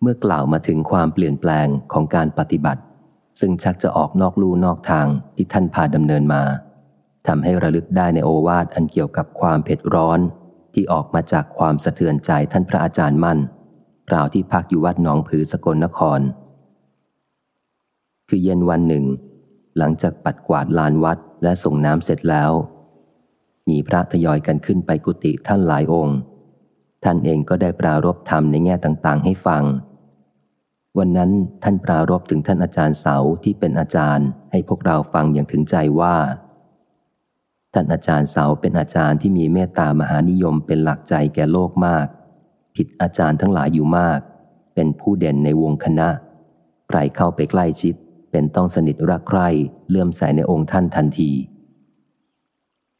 เมื่อกล่าวมาถึงความเปลี่ยนแปลงของการปฏิบัติ ซึ่งชักจะออกนอกลู่นอกทางที่ท่านพาดำเนินมาทำให้ระลึกได้ในโอวาทอันเกี่ยวกับความเผ็ดร้อน ที่ออกมาจากความสะเทือนใจท่านพระอาจารย์มั่นกล่าวที่พักอยู่วัดหนองผือสกลนคร คือเย็นวันหนึ่ง หลังจากปัดกวาดลานวัดและส่งน้ำเสร็จแล้ว มีพระทยอยกันขึ้นไปกุฏิท่านหลายองค์ ท่านเองก็ได้ปรารบธรรมในแง่ต่างๆ ให้ฟัง วันนั้นท่านปรารบถึงท่านอาจารย์เสาที่เป็นอาจารย์ให้พวกเราฟังอย่างถึงใจว่า ท่านอาจารย์เสาเป็นอาจารย์ที่มีเมตตามหานิยมเป็นหลักใจแก่โลกมาก ผิดอาจารย์ทั้งหลายอยู่มาก เป็นผู้เด่นในวงคณะใครเข้าไปใกล้ชิด เป็นต้องสนิทรักใคร่เลื่อมใสในองค์ท่านทันที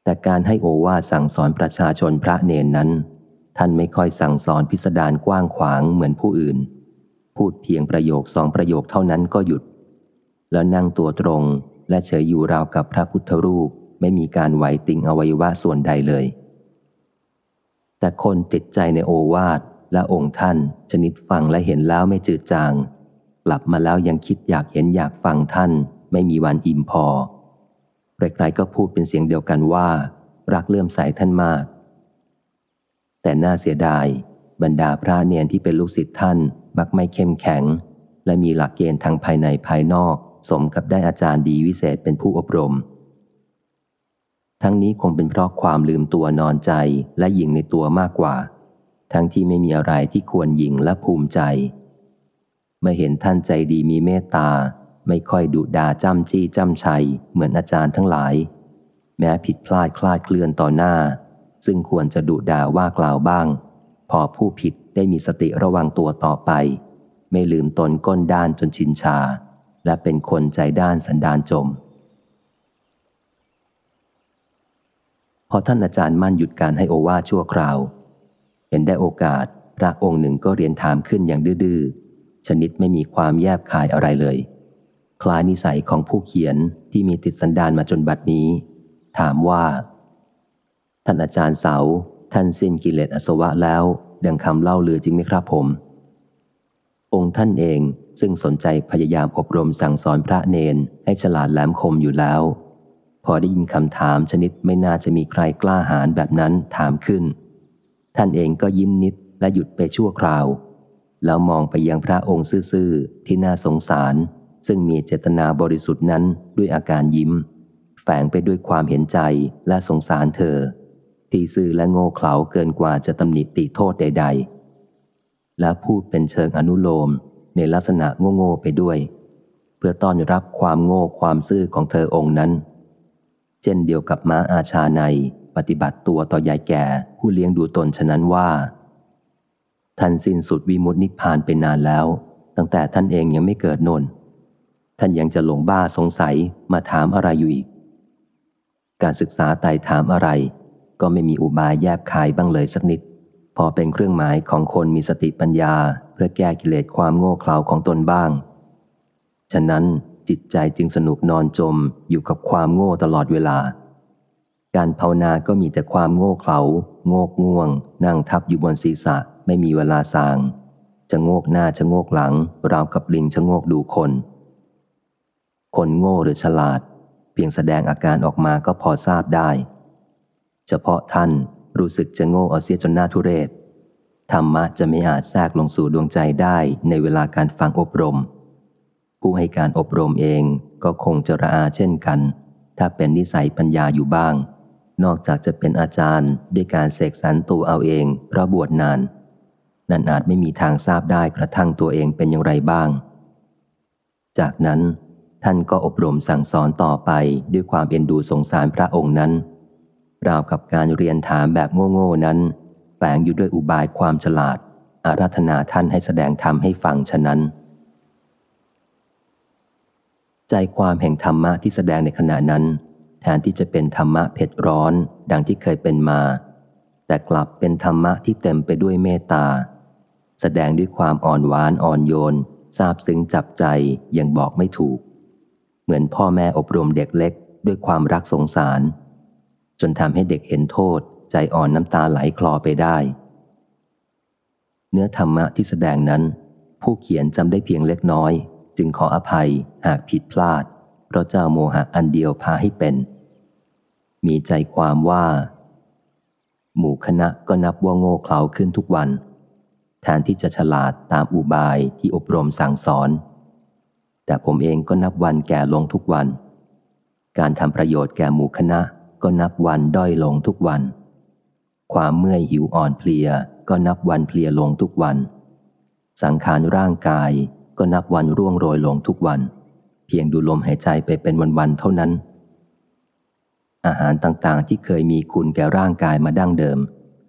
แต่การให้โอวาสั่งสอนประชาชนพระเนนนั้น ท่านไม่ค่อยสั่งสอนพิสดารกว้างขวางเหมือนผู้อื่น พูดเพียงประโยคสองประโยคเท่านั้นก็หยุด แล้วนั่งตัวตรงและเฉยอยู่ราวกับพระพุทธรูปไม่มีการไหวติงอวัยวะส่วนใดเลย แต่คนติดใจในโอวาทและองค์ท่าน ชนิดฟังและเห็นแล้วไม่จืดจาง กลับมาแล้วยังคิดอยากเห็นอยากฟังท่าน ไม่มีวันอิ่มพอใครๆก็พูดเป็นเสียงเดียวกันว่า รักเลื่อมใสท่านมาก แต่น่าเสียดาย บรรดาพระเนียนที่เป็นลูกศิษย์ท่าน มักไม่เข้มแข็ง และมีหลักเกณฑ์ทางภายในภายนอก สมกับได้อาจารย์ดีวิเศษเป็นผู้อบรม ทั้งนี้คงเป็นเพราะความลืมตัวนอนใจและหยิงในตัวมากกว่า ทั้งที่ไม่มีอะไรที่ควรหยิงและภูมิใจเมื่อเห็นท่านใจดีมีเมตตา ไม่ค่อยดุดาจ้ำจี้จ้ำชัย เหมือนอาจารย์ทั้งหลาย แม้ผิดพลาดคลาดเคลื่อนต่อหน้า ซึ่งควรจะดุด่าว่ากล่าวบ้าง พอผู้ผิดได้มีสติระวังตัวต่อไป ไม่ลืมตนก้นด้านจนชินชา และเป็นคนใจด้านสันดานจม พอท่านอาจารย์มั่นหยุดการให้โอวาชั่วคราว เห็นได้โอกาสพระองค์หนึ่งก็เรียนถามขึ้นอย่างดื้อชนิดไม่มีความแยบคายอะไรเลย คล้ายนิสัยของผู้เขียนที่มีติดสันดานมาจนบัดนี้ ถามว่า ท่านอาจารย์เสา ท่านสิ้นกิเลสอสวะแล้ว ดังคำเล่าลือจริงไหมครับผม องค์ท่านเองซึ่งสนใจพยายามอบรมสั่งสอนพระเนนให้ฉลาดแหลมคมอยู่แล้ว พอได้ยินคำถามชนิดไม่น่าจะมีใครกล้าหาญแบบนั้นถามขึ้น ท่านเองก็ยิ้มนิดและหยุดไปชั่วคราว แล้วมองไปยังพระองค์ซื่อๆที่น่าสงสาร ซึ่งมีเจตนาบริสุทธิ์นั้นด้วยอาการยิ้ม แฝงไปด้วยความเห็นใจและสงสารเธอ ที่ซื่อและโง่เขลาเกินกว่าจะตำหนิติโทษใด ๆ และพูดเป็นเชิงอนุโลมในลักษณะโง่ๆไปด้วย เพื่อต้อนรับความโง่ความซื่อของเธอองค์นั้น เช่นเดียวกับม้าอาชาในปฏิบัติตัวต่อยายแก่ผู้เลี้ยงดูตนฉะนั้นว่า ท่านสิ้นสุดวิมุตตินิพพานไปนานแล้ว ตั้งแต่ท่านเองยังไม่เกิดนนท่านยังจะหลงบ้าสงสัยมาถามอะไรอยู่อีก การศึกษาไต่ถามอะไร ก็ไม่มีอุบายแยบคายบ้างเลยสักนิด พอเป็นเครื่องหมายของคนมีสติปัญญา เพื่อแก้กิเลสความโง่เขลาของตนบ้าง ฉะนั้นจิตใจจึงสนุกนอนจมอยู่กับความโง่ตลอดเวลา การภาวนาก็มีแต่ความโง่เขลาโงกง่วง นั่งทับอยู่บนศีรษะไม่มีเวลาสาง จะโงกหน้าจะโงกหลัง ราวกับลิงจะโงกดูคน คนโง่หรือฉลาด เพียงแสดงอาการออกมาก็พอทราบได้ เฉพาะท่านรู้สึกจะโง่เอาเสียจนหน้าทุเรศ ธรรมะจะไม่อาจแทรกลงสู่ดวงใจได้ในเวลาการฟังอบรม ผู้ให้การอบรมเองก็คงจะระอาเช่นกัน ถ้าเป็นนิสัยปัญญาอยู่บ้าง นอกจากจะเป็นอาจารย์ด้วยการเสกสรรตัวเอาเอง เพราะบวชนาน นั่นอาจไม่มีทางทราบได้กระทั่งตัวเองเป็นอย่างไรบ้าง จากนั้นท่านก็อบรมสั่งสอนต่อไปด้วยความเอ็นดูสงสารพระองค์นั้น ราวกับการเรียนถามแบบโง่ๆนั้นแฝงอยู่ด้วยอุบายความฉลาด อารัธนาท่านให้แสดงธรรมให้ฟังฉะนั้น ใจความแห่งธรรมะที่แสดงในขณะนั้น แทนที่จะเป็นธรรมะเผ็ดร้อนดังที่เคยเป็นมา แต่กลับเป็นธรรมะที่เต็มไปด้วยเมตตา แสดงด้วยความอ่อนหวานอ่อนโยนซาบซึ้งจับใจยังบอกไม่ถูก เหมือนพ่อแม่อบรมเด็กเล็กด้วยความรักสงสาร จนทำให้เด็กเห็นโทษ ใจอ่อนน้ำตาไหลคลอไปได้ เนื้อธรรมะที่แสดงนั้น ผู้เขียนจำได้เพียงเล็กน้อย จึงขออภัยหากผิดพลาด เพราะเจ้าโมหะอันเดียวพาให้เป็น มีใจความว่า หมู่คณะก็นับว่าโง่เขลาขึ้นทุกวันแทนที่จะฉลาดตามอุบายที่อบรมสั่งสอน แต่ผมเองก็นับวันแก่ลงทุกวัน การทำประโยชน์แก่หมู่คณะ ก็นับวันด้อยลงทุกวัน ความเมื่อยหิวอ่อนเพลียก็นับวันเพลียลงทุกวัน สังขารร่างกายก็นับวันร่วงโรยลงทุกวัน เพียงดูลมหายใจไปเป็นวันๆเท่านั้น อาหารต่างๆที่เคยมีคุณแก่ร่างกายมาดั้งเดิม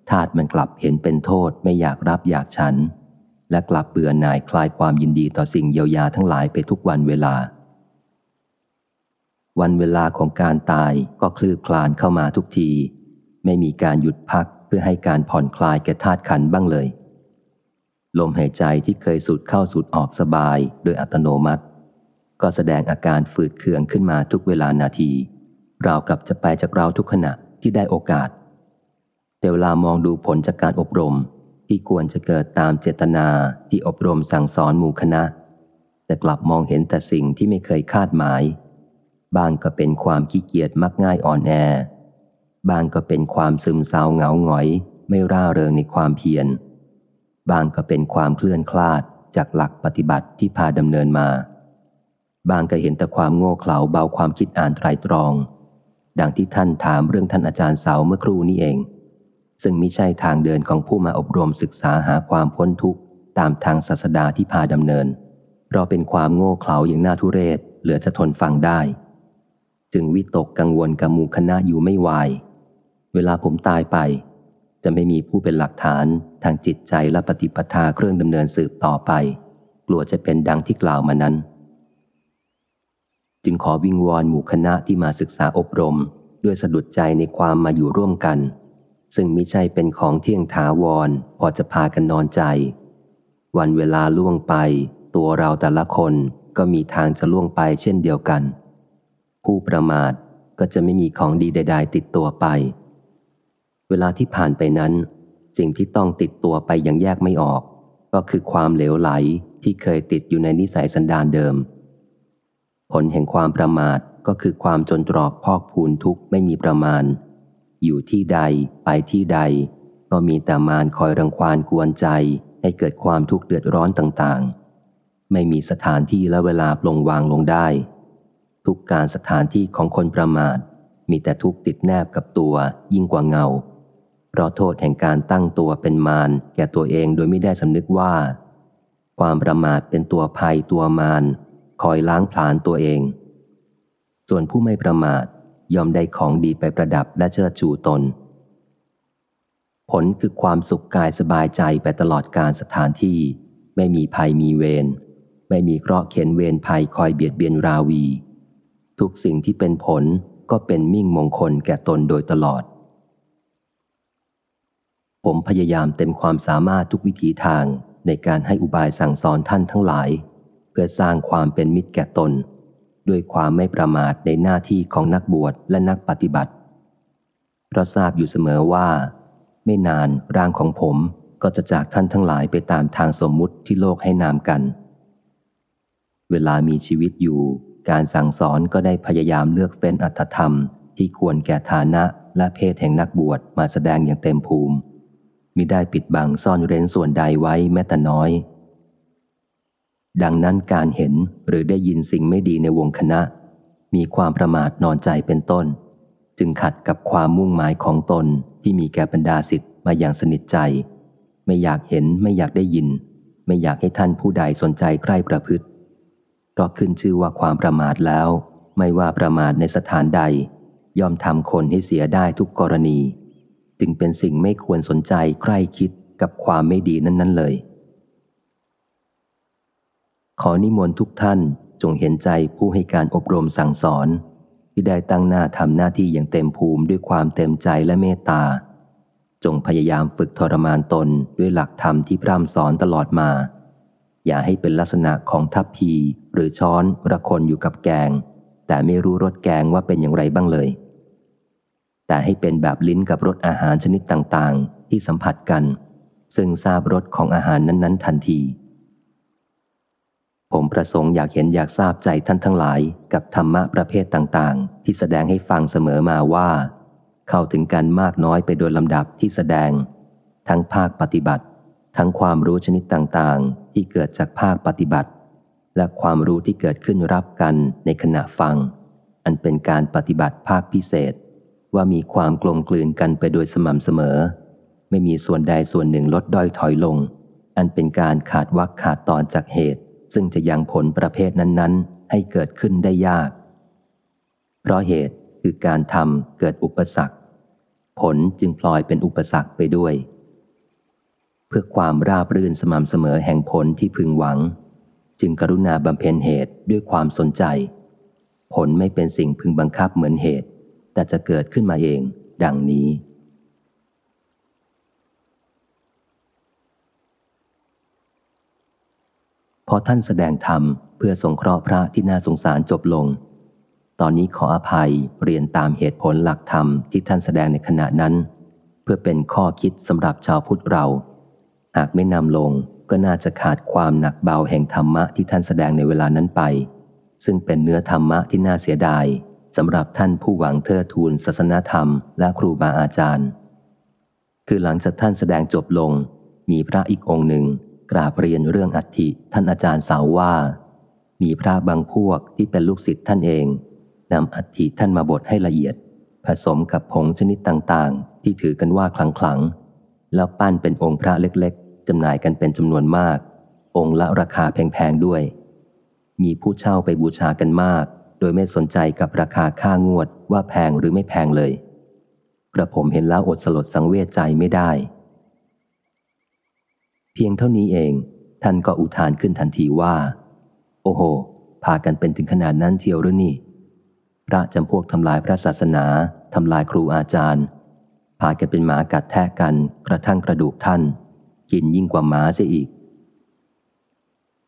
ธาตุมันกลับเห็นเป็นโทษไม่อยากรับอยากฉัน และกลับเบื่อหน่ายคลายความยินดีต่อสิ่งเยียวยาทั้งหลายไปทุกวันเวลา วันเวลาของการตายก็คลืบคลานเข้ามาทุกที ไม่มีการหยุดพักเพื่อให้การผ่อนคลายแก่ธาตุขันบ้างเลย ลมหายใจที่เคยสูดเข้าสูดออกสบายโดยอัตโนมัติ ก็แสดงอาการฝืดเคืองขึ้นมาทุกเวลานาที ราวกับจะไปจากเราทุกขณะที่ได้โอกาส แต่เวลามองดูผลจากการอบรมที่ควรจะเกิดตามเจตนาที่อบรมสั่งสอนหมู่คณะ แต่กลับมองเห็นแต่สิ่งที่ไม่เคยคาดหมาย บางก็เป็นความขี้เกียจมักง่ายอ่อนแอ บางก็เป็นความซึมเศร้าเหงาหงอย ไม่ร่าเริงในความเพียร บางก็เป็นความเคลื่อนคลาดจากหลักปฏิบัติที่พาดำเนินมา บางก็เห็นแต่ความโง่เขลาเบาความคิดอ่านไตรตรอง ดังที่ท่านถามเรื่องท่านอาจารย์เสาเมื่อครู่นี้เอง ซึ่งม่ใช่ทางเดินของผู้มาอบรมศึกษาหาความพ้นทุกข์ตามทางศาสดาที่พาดำเนินเพราะเป็นความโง่เขลาอย่างน่าทุเรศเหลือจะทนฟังได้ จึงวิตกกังวลกับหมู่คณะอยู่ไม่วาย เวลาผมตายไป จะไม่มีผู้เป็นหลักฐานทางจิตใจและปฏิปทาเครื่องดำเนินสืบต่อไป กลัวจะเป็นดังที่กล่าวมานั้น จึงขอวิงวอนหมู่คณะที่มาศึกษาอบรม ด้วยสะดุดใจในความมาอยู่ร่วมกัน ซึ่งมิใช่เป็นของเที่ยงถาวรพอจะพากันนอนใจ วันเวลาล่วงไป ตัวเราแต่ละคนก็มีทางจะล่วงไปเช่นเดียวกัน ผู้ประมาทก็จะไม่มีของดีใด ๆ ติดตัวไป เวลาที่ผ่านไปนั้น สิ่งที่ต้องติดตัวไปอย่างแยกไม่ออก ก็คือความเหลวไหลที่เคยติดอยู่ในนิสัยสันดานเดิม ผลแห่งความประมาทก็คือความจนตรอกพอกพูนทุกข์ไม่มีประมาณ อยู่ที่ใดไปที่ใด ก็มีแต่มารคอยรังควานกวนใจให้เกิดความทุกข์เดือดร้อนต่างๆ ไม่มีสถานที่และเวลาปลงวางลงได้ ทุกการสถานที่ของคนประมาท มีแต่ทุกติดแนบกับตัวยิ่งกว่าเงา เพราะโทษแห่งการตั้งตัวเป็นมารแก่ตัวเองโดยไม่ได้สำนึกว่า ความประมาทเป็นตัวภัยตัวมารคอยล้างผลาญตัวเอง ส่วนผู้ไม่ประมาทยอมได้ของดีไปประดับและเชิดชูตน ผลคือความสุขกายสบายใจไปตลอดการสถานที่ ไม่มีภัยมีเวรไม่มีเคราะห์เข็นเวรภัยคอยเบียดเบียนราวี ทุกสิ่งที่เป็นผลก็เป็นมิ่งมงคลแก่ตนโดยตลอด ผมพยายามเต็มความสามารถทุกวิถีทางในการให้อุบายสั่งสอนท่านทั้งหลาย เพื่อสร้างความเป็นมิตรแก่ตน ด้วยความไม่ประมาทในหน้าที่ของนักบวชและนักปฏิบัติเพราะทราบอยู่เสมอว่า ไม่นานร่างของผมก็จะจากท่านทั้งหลายไปตามทางสมมุติที่โลกให้นามกัน เวลามีชีวิตอยู่ การสั่งสอนก็ได้พยายามเลือกเฟ้นอัตธรรม ที่ควรแก่ฐานะและเพศแห่งนักบวชมาแสดงอย่างเต็มภูมิมิได้ปิดบังซ่อนเร้นส่วนใดไว้แม้แต่น้อย ดังนั้นการเห็นหรือได้ยินสิ่งไม่ดีในวงคณะ มีความประมาทนอนใจเป็นต้น จึงขัดกับความมุ่งหมายของตนที่มีแก่บรรดาสิทธิ์มาอย่างสนิทใจ ไม่อยากเห็นไม่อยากได้ยิน ไม่อยากให้ท่านผู้ใดสนใจใกล้ประพฤติ ราะขึ้นชื่อว่าความประมาทแล้ว ไม่ว่าประมาทในสถานใด ย่อมทำคนให้เสียได้ทุกกรณี จึงเป็นสิ่งไม่ควรสนใจใกล้คิดกับความไม่ดีนั้น ๆ เลย ขอนิมนต์ทุกท่านจงเห็นใจผู้ให้การอบรมสั่งสอน ที่ได้ตั้งหน้าทำหน้าที่อย่างเต็มภูมิด้วยความเต็มใจและเมตตา จงพยายามฝึกทรมานตนด้วยหลักธรรมที่พร่ำสอนตลอดมา อย่าให้เป็นลักษณะของทัพพี รือช้อนระคนอยู่กับแกง แต่ไม่รู้รสแกงว่าเป็นอย่างไรบ้างเลย แต่ให้เป็นแบบลิ้นกับรสอาหารชนิดต่างๆ ที่สัมผัสกัน ซึ่งทราบรสของอาหารนั้นๆ ทันที ผมประสงค์อยากเห็นอยากทราบใจท่านทั้งหลายกับธรรมะประเภทต่างๆ ที่แสดงให้ฟังเสมอมาว่า เข้าถึงกันมากน้อยไปโดยลำดับที่แสดง ทั้งภาคปฏิบัติ ทั้งความรู้ชนิดต่างๆ ที่เกิดจากภาคปฏิบัติ และความรู้ที่เกิดขึ้นรับกันในขณะฟัง อันเป็นการปฏิบัติภาคพิเศษ ว่ามีความกลมกลืนกันไปโดยสม่ำเสมอ ไม่มีส่วนใดส่วนหนึ่งลดด้อยถอยลง อันเป็นการขาดวักขาดตอนจากเหตุ ซึ่งจะยังผลประเภทนั้นๆ ให้เกิดขึ้นได้ยาก เพราะเหตุคือการทำเกิดอุปสรรค ผลจึงพลอยเป็นอุปสรรคไปด้วย เพื่อความราบรื่นสม่ำเสมอแห่งผลที่พึงหวัง จึงกรุณาบำเพ็ญเหตุด้วยความสนใจ ผลไม่เป็นสิ่งพึงบังคับเหมือนเหตุ แต่จะเกิดขึ้นมาเองดังนี้ พอท่านแสดงธรรมเพื่อสงเคราะห์พระที่น่าสงสารจบลง ตอนนี้ขออภัยเรียนตามเหตุผลหลักธรรมที่ท่านแสดงในขณะนั้น เพื่อเป็นข้อคิดสำหรับชาวพุทธเรา หากไม่นำลง ก็น่าจะขาดความหนักเบาแห่งธรรมะที่ท่านแสดงในเวลานั้นไป ซึ่งเป็นเนื้อธรรมะที่น่าเสียดายสำหรับท่านผู้หวังเทิดทูนศาสนธรรม และครูบาอาจารย์ คือหลังจากท่านแสดงจบลง มีพระอีกองค์หนึ่ง กราบเรียนเรื่องอัฐิท่านอาจารย์สาวว่า มีพระบางพวกที่เป็นลูกศิษย์ท่านเองนำอัฐิท่านมาบดให้ละเอียด ผสมกับผงชนิดต่างๆ ที่ถือกันว่าคลังๆแล้วปั้นเป็นองค์พระเล็กๆ จำหน่ายกันเป็นจำนวนมาก องค์ละราคาแพงๆด้วย มีผู้เช่าไปบูชากันมาก โดยไม่สนใจกับราคาค่างวดว่าแพงหรือไม่แพงเลย กระผมเห็นแล้วอดสลดสังเวชใจไม่ได้ เพียงเท่านี้เอง ท่านก็อุทานขึ้นทันทีว่า โอ้โห พากันเป็นถึงขนาดนั้นเทียวหรือนี่ พระจำพวกทำลายพระศาสนาทำลายครูอาจารย์พากันเป็นหมากัดแทะกันกระทั่งกระดูกท่าน กินยิ่งกว่าหมาเสียอีก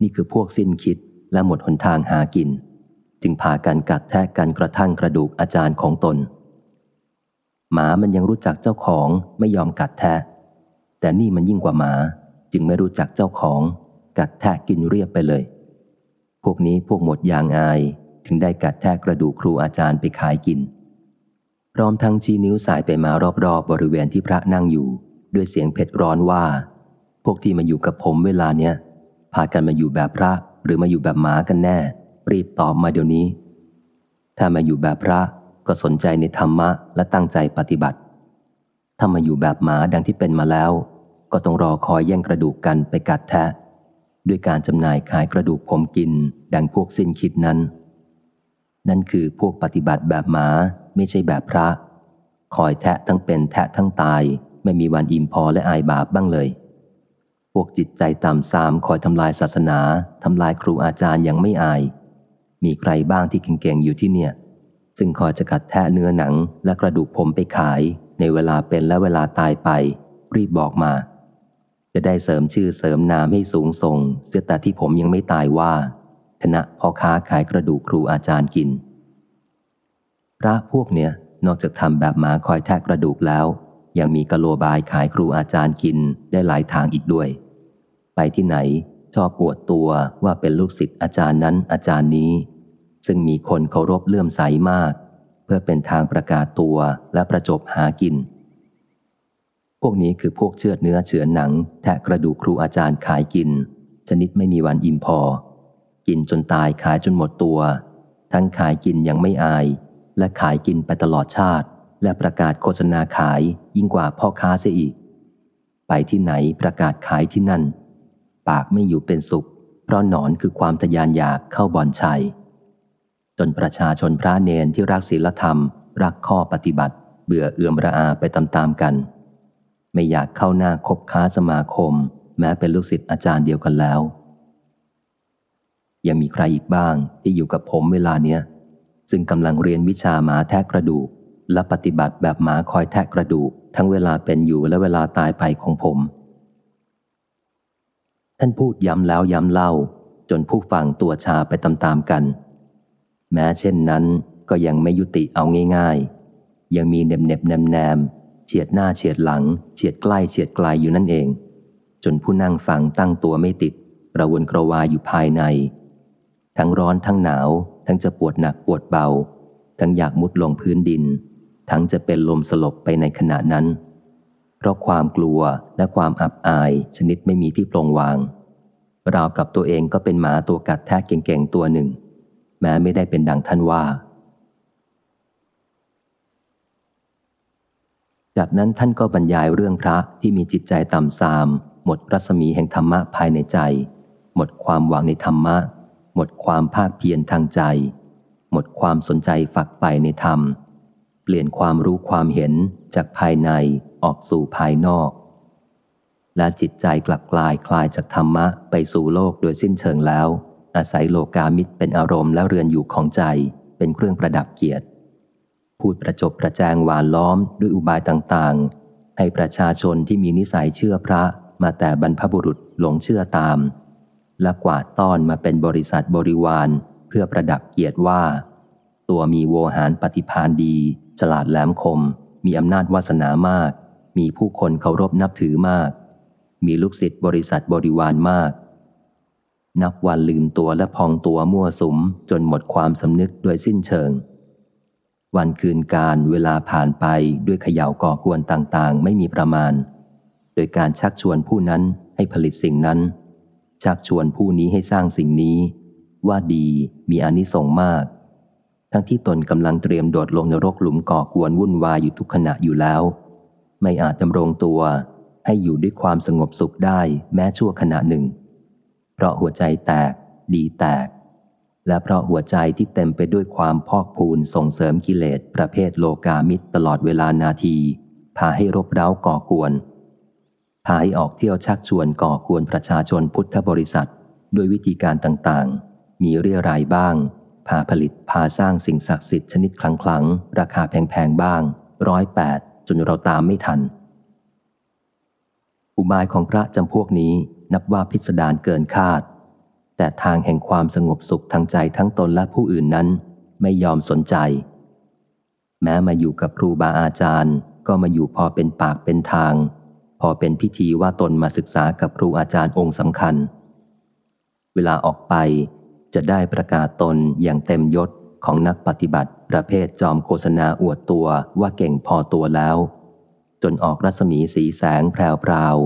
นี่คือพวกสิ้นคิดและหมดหนทางหากิน จึงพากันกัดแทะกันกระทั่งกระดูกอาจารย์ของตน หมามันยังรู้จักเจ้าของไม่ยอมกัดแทะ แต่นี่มันยิ่งกว่าหมา จึงไม่รู้จักเจ้าของ กัดแทะกินเรียบไปเลย พวกนี้พวกหมดยางอายถึงได้กัดแทะกระดูกครูอาจารย์ไปขายกินพร้อมทั้งชี้นิ้วสายไปมารอบๆบบริเวณที่พระนั่งอยู่ ด้วยเสียงเผ็ดร้อนว่า พวกที่มาอยู่กับผมเวลาเนี้ยพากันมาอยู่แบบพระหรือมาอยู่แบบหมากันแน่ รีบตอบมาเดี๋ยวนี้ ถ้ามาอยู่แบบพระก็สนใจในธรรมะและตั้งใจปฏิบัติ ถ้ามาอยู่แบบหมาดังที่เป็นมาแล้ว ก็ต้องรอคอยแย่งกระดูกกันไปกัดแทะ ด้วยการจำหน่ายขายกระดูกผมกิน ดังพวกสิ้นคิดนั้น นั่นคือพวกปฏิบัติแบบหมาไม่ใช่แบบพระ คอยแทะทั้งเป็นแทะทั้งตาย ไม่มีวันอิ่มพอและอายบาปบ้างเลย พวกจิตใจต่ำสามคอยทำลายศาสนาทำลายครูอาจารย์ยังไม่อาย มีใครบ้างที่เก่งๆอยู่ที่เนี่ย ซึ่งคอยจะกัดแทะเนื้อหนังและกระดูกผมไปขาย ในเวลาเป็นและเวลาตายไป รีบบอกมา จะได้เสริมชื่อเสริมนามให้สูงส่ง เสียแต่ที่ผมยังไม่ตายว่าคณะพ่อค้าขายกระดูกครูอาจารย์กิน พระพวกเนี้ยนอกจากทำแบบหมาคอยแทะกระดูกแล้ว ยังมีกะโลบายขายครูอาจารย์กินได้หลายทางอีกด้วย ไปที่ไหน ชอบอวดตัวว่าเป็นลูกศิษย์อาจารย์นั้นอาจารย์นี้ ซึ่งมีคนเคารพเลื่อมใสมาก เพื่อเป็นทางประกาศตัวและประจบหากิน พวกนี้คือพวกเชือดเนื้อเฉือนหนัง แทะกระดูกครูอาจารย์ขายกิน ชนิดไม่มีวันอิ่มพอ กินจนตายขายจนหมดตัว ทั้งขายกินยังไม่อาย และขายกินไปตลอดชาติ และประกาศโฆษณาขายยิ่งกว่าพ่อค้าเสียอีก ไปที่ไหนประกาศขายที่นั่น ปากไม่อยู่เป็นสุข เพราะหนอนคือความทยานอยากเข้าบ่อนชัย จนประชาชนพระเนนที่รักศีลธรรม รักข้อปฏิบัติ เบื่อเอื่อมระอาไปตามๆกัน ไม่อยากเข้าหน้าคบค้าสมาคม แม้เป็นลูกศิษย์อาจารย์เดียวกันแล้ว ยังมีใครอีกบ้างที่อยู่กับผมเวลาเนี้ยซึ่งกำลังเรียนวิชาหมาแทะกระดูก และปฏิบัติแบบหมาคอยแทะกระดูก ทั้งเวลาเป็นอยู่และเวลาตายไปของผม ท่านพูดย้ำแล้วย้ำเล่า จนผู้ฟังตัวชาไปตามๆกัน แม้เช่นนั้นก็ยังไม่ยุติเอาง่ายๆ ยังมีเน็บเน็บแนมแนมเฉียดหน้าเฉียดหลังเฉียดใกล้เฉียดไกลอยู่นั่นเอง จนผู้นั่งฟังตั้งตัวไม่ติดระวนกระวายอยู่ภายใน ทั้งร้อนทั้งหนาว ทั้งจะปวดหนักปวดเบา ทั้งอยากมุดลงพื้นดิน ทั้งจะเป็นลมสลบไปในขณะนั้น เพราะความกลัวและความอับอายชนิดไม่มีที่ปลงวาง ราวกับตัวเองก็เป็นหมาตัวกัดแท้เก่งๆตัวหนึ่ง แม้ไม่ได้เป็นดังท่านว่า จากนั้นท่านก็บรรยายเรื่องพระที่มีจิตใจต่ำทราม หมดรัศมีแห่งธรรมะภายในใจ หมดความหวังในธรรมะ หมดความภาคเพียรทางใจ หมดความสนใจฝักใฝ่ในธรรม เปลี่ยนความรู้ความเห็นจากภายในออกสู่ภายนอก และจิตใจกลับกลายคลายจากธรรมะไปสู่โลกโดยสิ้นเชิงแล้ว อาศัยโลกามิตรเป็นอารมณ์และเรือนอยู่ของใจเป็นเครื่องประดับเกียรติ พูดประจบประแจงหวานล้อมด้วยอุบายต่างๆ ให้ประชาชนที่มีนิสัยเชื่อพระมาแต่บรรพบุรุษหลงเชื่อตาม และกวาดต้อนมาเป็นบริษัทบริวาร เพื่อประดับเกียรติว่า ตัวมีโวหารปฏิพานดี ฉลาดแหลมคม มีอำนาจวาสนามาก มีผู้คนเคารพนับถือมาก มีลูกศิษย์บริษัทบริวารมาก นับวันลืมตัวและพองตัวมั่วสุมจนหมดความสำนึกโดยสิ้นเชิง วันคืนการเวลาผ่านไปด้วยเขย่าก่อกวนต่างๆ ไม่มีประมาณ โดยการชักชวนผู้นั้นให้ผลิตสิ่งนั้น ชักชวนผู้นี้ให้สร้างสิ่งนี้ ว่าดีมีอนิสงส์มาก ทั้งที่ตนกำลังเตรียมโดดลงนรกหลุมก่อกวนวุ่นวายอยู่ทุกขณะอยู่แล้ว ไม่อาจดำรงตัว ให้อยู่ด้วยความสงบสุขได้แม้ชั่วขณะหนึ่ง เพราะหัวใจแตก ดีแตก และเพราะหัวใจที่เต็มไปด้วยความพอกพูนส่งเสริมกิเลสประเภทโลกามิตรตลอดเวลานาที พาให้รบเร้าก่อกวน พาให้ออกเที่ยวชักชวนก่อกวนประชาชนพุทธบริษัท ด้วยวิธีการต่างๆ มีเรียรายบ้าง พาผลิตพาสร้างสิ่งศักดิ์สิทธิ์ชนิดคลังๆราคาแพงๆบ้างร้อยแปดจนเราตามไม่ทัน อุบายของพระจำพวกนี้นับว่าพิสดารเกินคาด แต่ทางแห่งความสงบสุขทางใจทั้งตนและผู้อื่นนั้นไม่ยอมสนใจ แม้มาอยู่กับครูบาอาจารย์ ก็มาอยู่พอเป็นปากเป็นทาง พอเป็นพิธีว่าตนมาศึกษากับครูอาจารย์องค์สำคัญ เวลาออกไป จะได้ประกาศตนอย่างเต็มยศของนักปฏิบัติ ประเภทจอมโฆษณาอวดตัวว่าเก่งพอตัวแล้ว จนออกรัศมีสีแสงแพรวพราว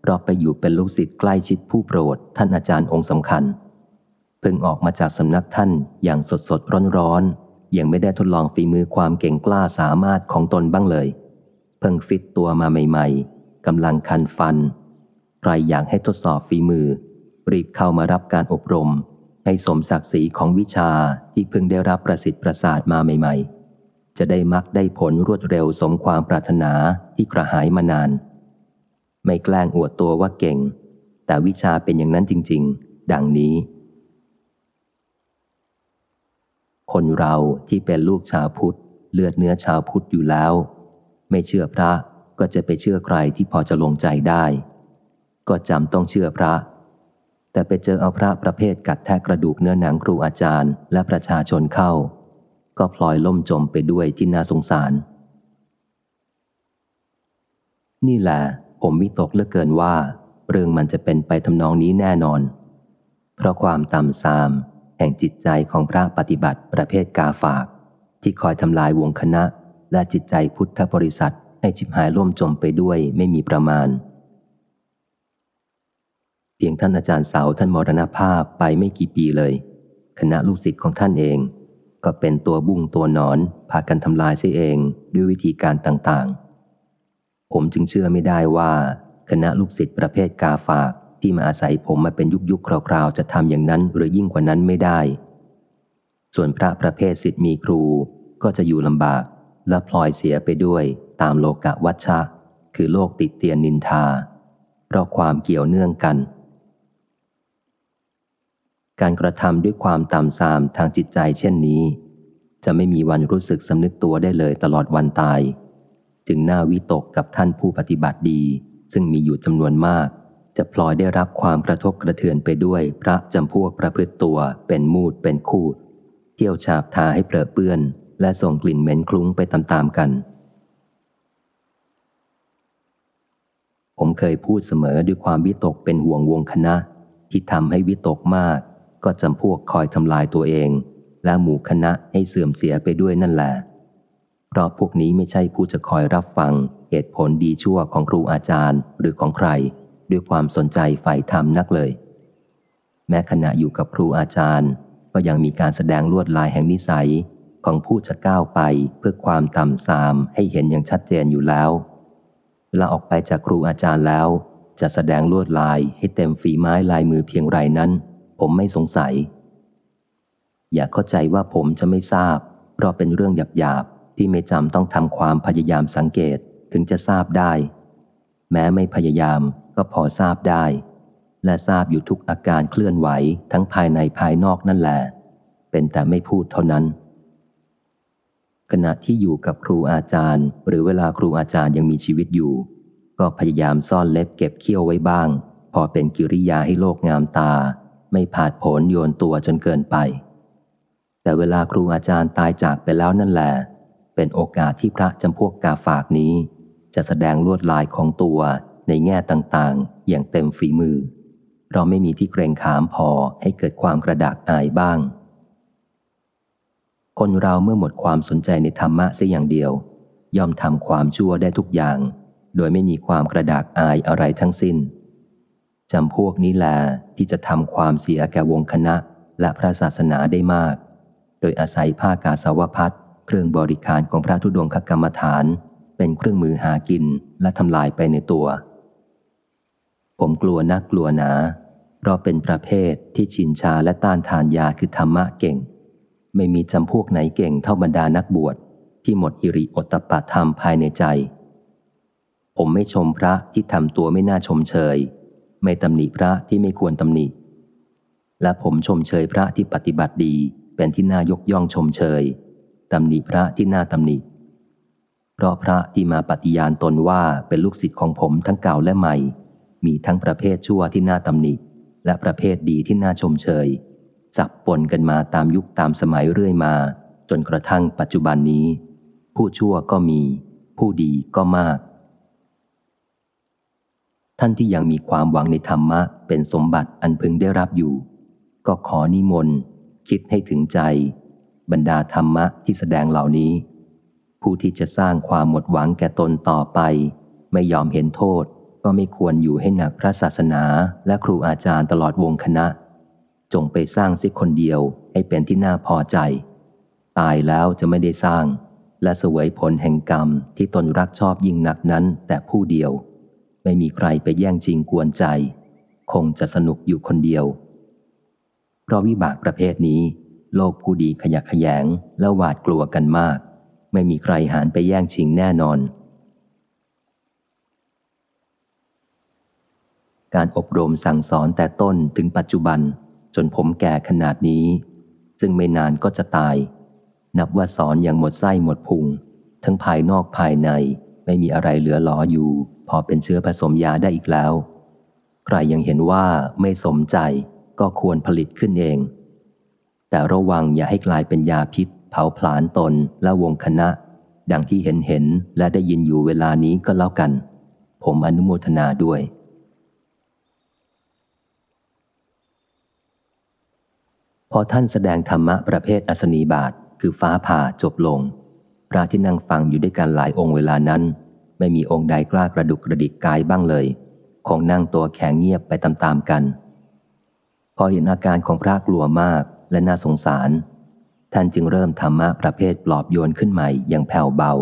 เพราะไปอยู่เป็นลูกศิษย์ใกล้ชิดผู้โปรดท่านอาจารย์องค์สำคัญ เพิ่งออกมาจากสำนักท่านอย่างสดสดร้อนร้อนยังไม่ได้ทดลองฝีมือความเก่งกล้าสามารถของตนบ้างเลย เพิ่งฟิตตัวมาใหม่ๆกำลังคันฟัน ใครอยากให้ทดสอบฝีมือ รีบเข้ามารับการอบรม ให้สมศักดิ์ศรีของวิชาที่เพิ่งได้รับประสิทธิ์ประสาทมาใหม่ ๆ จะได้มักได้ผลรวดเร็วสมความปรารถนาที่กระหายมานาน ไม่แกล้งอวดตัวว่าเก่ง แต่วิชาเป็นอย่างนั้นจริง ๆ ดังนี้ คนเราที่เป็นลูกชาวพุทธ เลือดเนื้อชาวพุทธอยู่แล้ว ไม่เชื่อพระก็จะไปเชื่อใครที่พอจะลงใจได้ ก็จำต้องเชื่อพระ แต่ไปเจอเอาพระประเภทกัดแทะกระดูกเนื้อหนังครูอาจารย์ และประชาชนเข้า ก็พลอยล่มจมไปด้วยที่น่าสงสาร นี่แหละผมวิตกเลือเกินว่า เรื่องมันจะเป็นไปทำนองนี้แน่นอน เพราะความต่ำทราม แห่งจิตใจของพระปฏิบัติประเภทกาฝาก ที่คอยทำลายวงคณะ และจิตใจพุทธบริษัทให้จิบหายล่มจมไปด้วยไม่มีประมาณ พียงท่านอาจารย์เสาท่านมรณภาพไปไม่กี่ปีเลย คณะลูกศิษย์ของท่านเอง ก็เป็นตัวบุ้งตัวนอนพากันทำลายเสียเองด้วยวิธีการต่างๆ ผมจึงเชื่อไม่ได้ว่า คณะลูกศิษย์ประเภทกาฝากที่มาอาศัยผมมาเป็นยุคยุคคราวๆจะทำอย่างนั้นหรือยิ่งกว่านั้นไม่ได้ ส่วนพระประเภทศิษย์มีครูก็จะอยู่ลำบาก และพลอยเสียไปด้วยตามโลกะวัชชะ คือโลกติดเตียนนินทา เพราะความเกี่ยวเนื่องกัน การกระทำด้วยความต่ำทรามทางจิตใจเช่นนี้ จะไม่มีวันรู้สึกสำนึกตัวได้เลยตลอดวันตาย จึงน่าวิตกกับท่านผู้ปฏิบัติดี ซึ่งมีอยู่จำนวนมาก จะพลอยได้รับความกระทบกระเทือนไปด้วยพระจำพวกประพฤติตัวเป็นมูดเป็นคูด เที่ยวฉาบทาให้เปรอะเปื้อน และส่งกลิ่นเหม็นคลุ้งไปตามๆกัน ผมเคยพูดเสมอด้วยความวิตกเป็นห่วงวงคณะที่ทำให้วิตกมาก ก็จำพวกคอยทำลายตัวเอง และหมู่คณะให้เสื่อมเสียไปด้วยนั่นแหละ เพราะพวกนี้ไม่ใช่ผู้จะคอยรับฟังเหตุผลดีชั่วของครูอาจารย์หรือของใคร ด้วยความสนใจใฝ่ธรรมนักเลย แม้ขณะอยู่กับครูอาจารย์ ก็ยังมีการแสดงลวดลายแห่งนิสัยของผู้จะก้าวไปเพื่อความต่ำสามให้เห็นอย่างชัดเจนอยู่แล้วเวลาออกไปจากครูอาจารย์แล้ว จะแสดงลวดลายให้เต็มฝีไม้ลายมือเพียงไรนั้น ผมไม่สงสัย อย่าเข้าใจว่าผมจะไม่ทราบ เพราะเป็นเรื่องหยาบๆ ที่ไม่จำต้องทำความพยายามสังเกตถึงจะทราบได้ แม้ไม่พยายามก็พอทราบได้ และทราบอยู่ทุกอาการเคลื่อนไหวทั้งภายในภายนอกนั่นแหละ เป็นแต่ไม่พูดเท่านั้น ขณะที่อยู่กับครูอาจารย์ หรือเวลาครูอาจารย์ยังมีชีวิตอยู่ ก็พยายามซ่อนเล็บเก็บเขี้ยวไว้บ้าง พอเป็นกิริยาให้โลกงามตา ไม่ผาดโผลโยนตัวจนเกินไป แต่เวลาครูอาจารย์ตายจากไปแล้วนั่นแหละ เป็นโอกาสที่พระจำพวกกาฝากนี้ จะแสดงลวดลายของตัวในแง่ต่างๆ อย่างเต็มฝีมือ เราไม่มีที่เกรงขามพอให้เกิดความกระดากอายบ้าง คนเราเมื่อหมดความสนใจในธรรมะเสียอย่างเดียว ย่อมทำความชั่วได้ทุกอย่าง โดยไม่มีความกระดากอายอะไรทั้งสิ้น จำพวกนี้แลที่จะทำความเสียแก่วงคณะและพระศาสนาได้มาก โดยอาศัยผ้ากาสาวพัดเครื่องบริการของพระธุดงคกรรมฐาน เป็นเครื่องมือหากินและทำลายไปในตัว ผมกลัวนักกลัวหนา เพราะเป็นประเภทที่ชินชาและต้านทานยาคือธรรมะเก่ง ไม่มีจำพวกไหนเก่งเท่าบรรดานักบวชที่หมดอิริโอตปะธรรมภายในใจ ผมไม่ชมพระที่ทำตัวไม่น่าชมเชย ไม่ตำหนิพระที่ไม่ควรตำหนิ และผมชมเชยพระที่ปฏิบัติดีเป็นที่น่ายกย่องชมเชยตำหนิพระที่น่าตำหนิ เพราะพระที่มาปฏิญาณตนว่าเป็นลูกศิษย์ของผมทั้งเก่าและใหม่ มีทั้งประเภทชั่วที่น่าตำหนิ และประเภทดีที่น่าชมเชยสับปนกันมาตามยุคตามสมัยเรื่อยมา จนกระทั่งปัจจุบันนี้ ผู้ชั่วก็มี ผู้ดีก็มาก ท่านที่ยังมีความหวังในธรรมะเป็นสมบัติอันพึงได้รับอยู่ ก็ขอนิมนต์คิดให้ถึงใจ บรรดาธรรมะที่แสดงเหล่านี้ ผู้ที่จะสร้างความหมดหวังแก่ตนต่อไป ไม่ยอมเห็นโทษ ก็ไม่ควรอยู่ให้หนักพระศาสนาและครูอาจารย์ตลอดวงคณะ จงไปสร้างสิคนเดียวให้เป็นที่น่าพอใจ ตายแล้วจะไม่ได้สร้าง และเสวยผลแห่งกรรมที่ตนรักชอบยิ่งหนักนั้นแต่ผู้เดียว ไม่มีใครไปแย่งจริงกวนใจ คงจะสนุกอยู่คนเดียว เพราะวิบากประเภทนี้ โลกผู้ดีขยักขยงและหวาดกลัวกันมาก ไม่มีใครหานไปแย่งชิงแน่นอน การอบรมสั่งสอนแต่ต้นถึงปัจจุบัน จนผมแก่ขนาดนี้ ซึ่งไม่นานก็จะตาย นับว่าสอนอย่างหมดไส้หมดพุง ทั้งภายนอกภายในไม่มีอะไรเหลือหลออยู่ อเป็นเชื้อผสมยาได้อีกแล้ว ใครยังเห็นว่าไม่สมใจก็ควรผลิตขึ้นเอง แต่ระวังอย่าให้กลายเป็นยาพิษ เผาผลาญตนและวงคณะ ดังที่เห็นเห็นและได้ยินอยู่เวลานี้ก็แล้วกัน ผมอนุโมทนาด้วยพอท่านแสดงธรรมะประเภทอสนีบาทคือฟ้าผ่าจบลง พระที่นั่งฟังอยู่ด้วยกันหลายองค์เวลานั้น ไม่มีองค์ใดกล้ากระดุกกระดิกกายบ้างเลย คงนั่งตัวแข็งเงียบไปตามๆกัน พอเห็นอาการของพระกลัวมากและน่าสงสาร ท่านจึงเริ่มธรรมะประเภทปลอบโยนขึ้นใหม่อย่างแผ่วเบา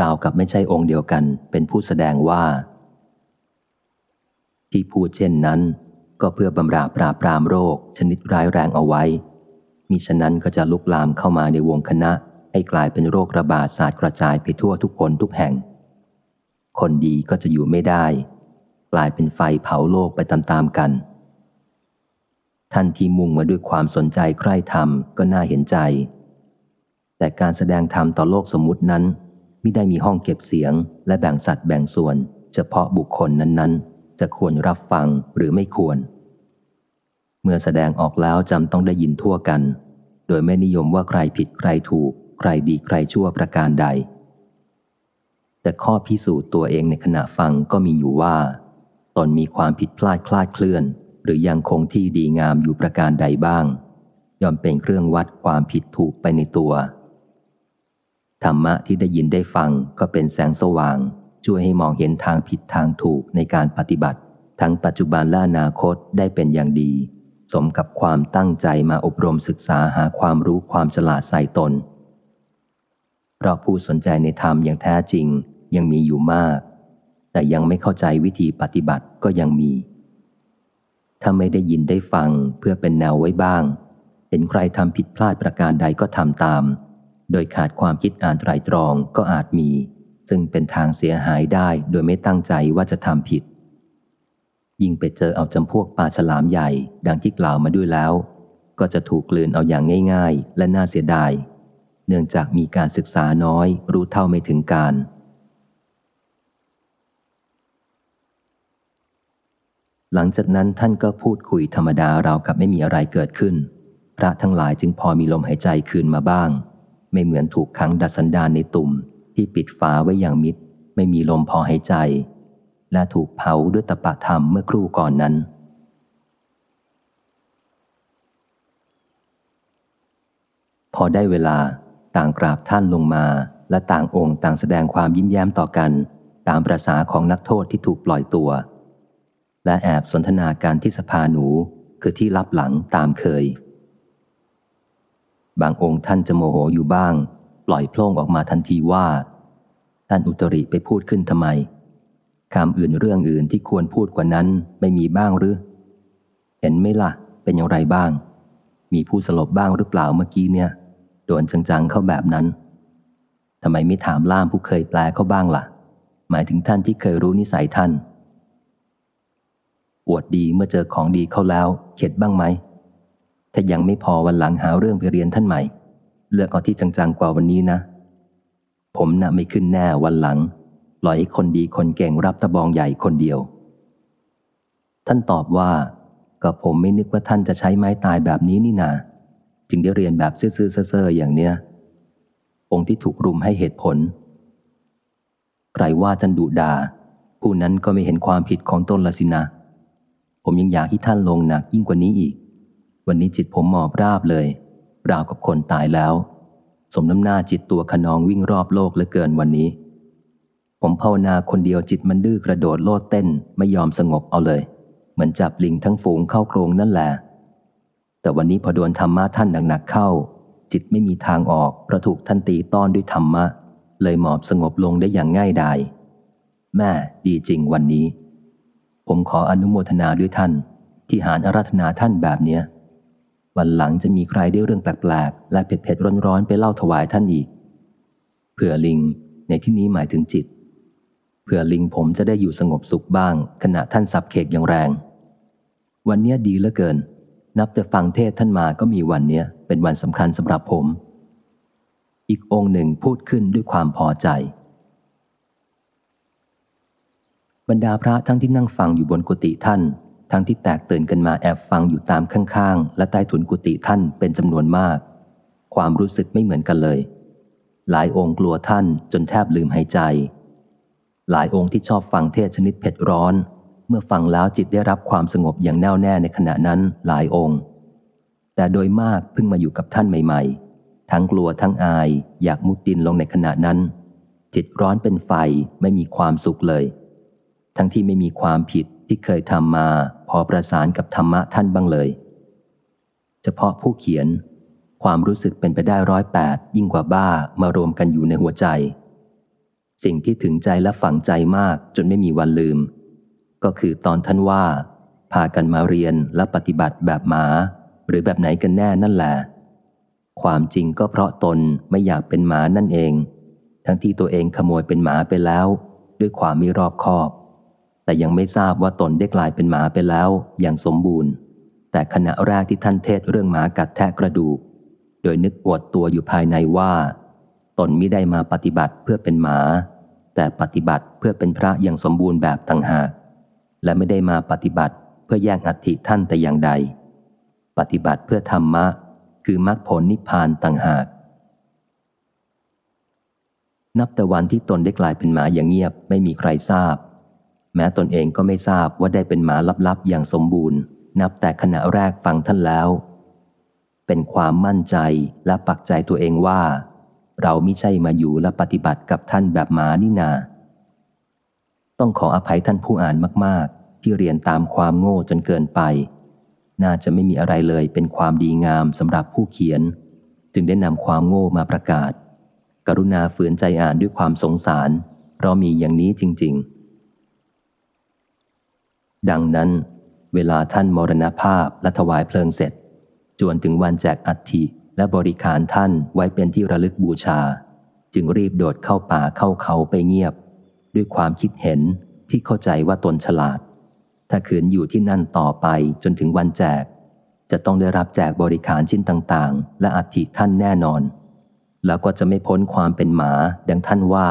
ราวกับไม่ใช่องค์เดียวกันเป็นผู้แสดงว่า ที่พูดเช่นนั้น ก็เพื่อบำราปราบปรามโรค ชนิดร้ายแรงเอาไว้มิฉะนั้นก็จะลุกลามเข้ามาในวงคณะให้กลายเป็นโรคระบาดศาสตร์กระจายไปทั่วทุกคนทุกแห่ง คนดีก็จะอยู่ไม่ได้ กลายเป็นไฟเผาโลกไปตามๆกัน ท่านที่มุ่งมาด้วยความสนใจใคร่ธรรมก็น่าเห็นใจ แต่การแสดงธรรมต่อโลกสมมุตินั้นไม่ได้มีห้องเก็บเสียง และแบ่งสัตว์แบ่งส่วน เฉพาะบุคคลนั้นๆ จะควรรับฟังหรือไม่ควร เมื่อแสดงออกแล้วจำต้องได้ยินทั่วกัน โดยไม่นิยมว่าใครผิดใครถูก ใครดีใครชั่วประการใด แต่ข้อพิสูจน์ตัวเองในขณะฟังก็มีอยู่ว่า ตนมีความผิดพลาดคลาดเคลื่อน หรือยังคงที่ดีงามอยู่ประการใดบ้าง ย่อมเป็นเครื่องวัดความผิดถูกไปในตัว ธรรมะที่ได้ยินได้ฟังก็เป็นแสงสว่าง ช่วยให้มองเห็นทางผิดทางถูกในการปฏิบัติ ทั้งปัจจุบันและอนาคตได้เป็นอย่างดี สมกับความตั้งใจมาอบรมศึกษาหาความรู้ความฉลาดใส่ตน เพราะผู้สนใจในธรรมอย่างแท้จริง ยังมีอยู่มาก แต่ยังไม่เข้าใจวิธีปฏิบัติก็ยังมี ถ้าไม่ได้ยินได้ฟังเพื่อเป็นแนวไว้บ้าง เห็นใครทำผิดพลาดประการใดก็ทำตาม โดยขาดความคิดอ่านไตรตรองก็อาจมี ซึ่งเป็นทางเสียหายได้โดยไม่ตั้งใจว่าจะทำผิด ยิ่งไปเจอเอาจำพวกปลาฉลามใหญ่ ดังที่กล่าวมาด้วยแล้ว ก็จะถูกกลืนเอาอย่างง่าย ๆ และน่าเสียดายเนื่องจากมีการศึกษาน้อยรู้เท่าไม่ถึงการ หลังจากนั้นท่านก็พูดคุยธรรมดาราวกับไม่มีอะไรเกิดขึ้น พระทั้งหลายจึงพอมีลมหายใจคืนมาบ้าง ไม่เหมือนถูกขังดัดสันดานในตุ่มที่ปิดฝาไว้อย่างมิด ไม่มีลมพอหายใจ และถูกเผาด้วยตะปะธรรมเมื่อครู่ก่อนนั้น พอได้เวลาต่างกราบท่านลงมา และต่างองค์ต่างแสดงความยิ้มแย้มต่อกัน ตามประษาของนักโทษที่ถูกปล่อยตัว และแอบสนทนาการที่สภาหนูคือที่รับหลังตามเคย บางองค์ท่านจะโมโหอยู่บ้าง ปล่อยโพล่งออกมาทันทีว่า ท่านอุตริไปพูดขึ้นทำไมคำอื่นเรื่องอื่นที่ควรพูดกว่านั้นไม่มีบ้างหรือ เห็นไหมล่ะ เป็นอย่างไรบ้าง มีผู้สลบบ้างหรือเปล่าเมื่อกี้เนี่ยโดนจังๆเข้าแบบนั้นทำไมไม่ถามล่ามผู้เคยแปลเขาบ้างละ่ะ หมายถึงท่านที่เคยรู้นิสัยท่าน อวดดีเมื่อเจอของดีเข้าแล้ว เข็ดบ้างไหม ถ้ายังไม่พอวันหลังหาเรื่องไปเรียนท่านใหม่ เลือกเอาที่จังๆกว่าวันนี้นะ ผมนะ่ะไม่ขึ้นแน่วันหลังปล่อยให้คนดีคนเก่งรับตะบองใหญ่คนเดียว ท่านตอบว่า ก็ผมไม่นึกว่าท่านจะใช้ไม้ตายแบบนี้นี่นา จึงได้เรียนแบบซื่อๆเซ่อๆอย่างเนี้ย องค์ที่ถูกรุมให้เหตุผล ใครว่าท่านดุดา ผู้นั้นก็ไม่เห็นความผิดของตนละสินะ ผมยังอยากให้ท่านลงหนักยิ่งกว่านี้อีก วันนี้จิตผมหมอบราบเลยราวกับคนตายแล้ว สมน้ำหน้าจิตตัวขนองวิ่งรอบโลกเหลือเกินวันนี้ ผมภาวนาคนเดียวจิตมันดื้อกระโดดโลดเต้นไม่ยอมสงบเอาเลย เหมือนจับลิงทั้งฝูงเข้าโครงนั่นแหละ แต่วันนี้พอโดนธรรมะท่านหนักๆเข้า จิตไม่มีทางออกเพราะถูกท่านตีต้อนด้วยธรรมะ เลยหมอบสงบลงได้อย่างง่ายดายแม่ดีจริงวันนี้ ผมขออนุโมทนาด้วยท่าน ที่หารอาราธนาท่านแบบเนี้ย วันหลังจะมีใครได้เรื่องแปลกๆ และเผ็ดๆร้อนๆ ไปเล่าถวายท่านอีก เผื่อลิงในที่นี้หมายถึงจิต เผื่อลิงผมจะได้อยู่สงบสุขบ้าง ขณะท่านสับเขกอย่างแรง วันเนี้ยดีเหลือเกิน นับแต่ฟังเทศท่านมาก็มีวันเนี้ยเป็นวันสำคัญสำหรับผม อีกองค์หนึ่งพูดขึ้นด้วยความพอใจ บรรดาพระทั้งที่นั่งฟังอยู่บนกุฏิท่าน ทั้งที่แตกตื่นกันมาแอบฟังอยู่ตามข้างๆ และใต้ถุนกุฏิท่านเป็นจำนวนมาก ความรู้สึกไม่เหมือนกันเลย หลายองค์กลัวท่านจนแทบลืมหายใจ หลายองค์ที่ชอบฟังเทศชนิดเผ็ดร้อน เมื่อฟังแล้วจิตได้รับความสงบอย่างแน่วแน่ในขณะนั้นหลายองค์ แต่โดยมากเพิ่งมาอยู่กับท่านใหม่ ๆ ทั้งกลัวทั้งอายอยากมุดดินลงในขณะนั้น จิตร้อนเป็นไฟไม่มีความสุขเลย ทั้งที่ไม่มีความผิดที่เคยทำมาพอประสานกับธรรมะท่านบ้างเลย เฉพาะผู้เขียน ความรู้สึกเป็นไปได้ร้อยแปดยิ่งกว่าบ้ามารวมกันอยู่ในหัวใจ สิ่งที่ถึงใจและฝังใจมากจนไม่มีวันลืม ก็คือตอนท่านว่า พากันมาเรียนและปฏิบัติแบบหมา หรือแบบไหนกันแน่นั่นแหละความจริงก็เพราะตนไม่อยากเป็นหมานั่นเอง ทั้งที่ตัวเองขโมยเป็นหมาไปแล้ว ด้วยความไม่รอบคอบ แต่ยังไม่ทราบว่าตนได้กลายเป็นหมาไปแล้วอย่างสมบูรณ์ แต่ขณะแรกที่ท่านเทศเรื่องหมากัดแทะกระดูก โดยนึกอวดตัวอยู่ภายในว่า ตนไม่ได้มาปฏิบัติเพื่อเป็นหมา แต่ปฏิบัติเพื่อเป็นพระอย่างสมบูรณ์แบบต่างหาก และไม่ได้มาปฏิบัติเพื่อแย่งอัฐิท่านแต่อย่างใด ปฏิบัติเพื่อธรรมะ คือมรรคผลนิพพานต่างหาก นับแต่วันที่ตนได้กลายเป็นหมาอย่างเงียบไม่มีใครทราบ แม้ตนเองก็ไม่ทราบว่าได้เป็นหมาลับๆ อย่างสมบูรณ์ นับแต่ขณะแรกฟังท่านแล้ว เป็นความมั่นใจและปักใจตัวเองว่า เราไม่ใช่มาอยู่และปฏิบัติกับท่านแบบหมานี่นา ต้องขออภัยท่านผู้อ่านมากๆ ที่เรียนตามความโง่จนเกินไป น่าจะไม่มีอะไรเลยเป็นความดีงามสำหรับผู้เขียน จึงได้นำความโง่มาประกาศ กรุณาฝืนใจอ่านด้วยความสงสาร เพราะมีอย่างนี้จริง ๆ ดังนั้น เวลาท่านมรณภาพและถวายเพลิงเสร็จ จวนถึงวันแจกอัฐิและบริการท่านไว้เป็นที่ระลึกบูชา จึงรีบโดดเข้าป่าเข้าเขาไปเงียบ ด้วยความคิดเห็นที่เข้าใจว่าตนฉลาด ถ้าขืนอยู่ที่นั่นต่อไปจนถึงวันแจก จะต้องได้รับแจกบริการชิ้นต่างๆ และอัฐิท่านแน่นอน แล้วก็จะไม่พ้นความเป็นหมาดังท่านว่า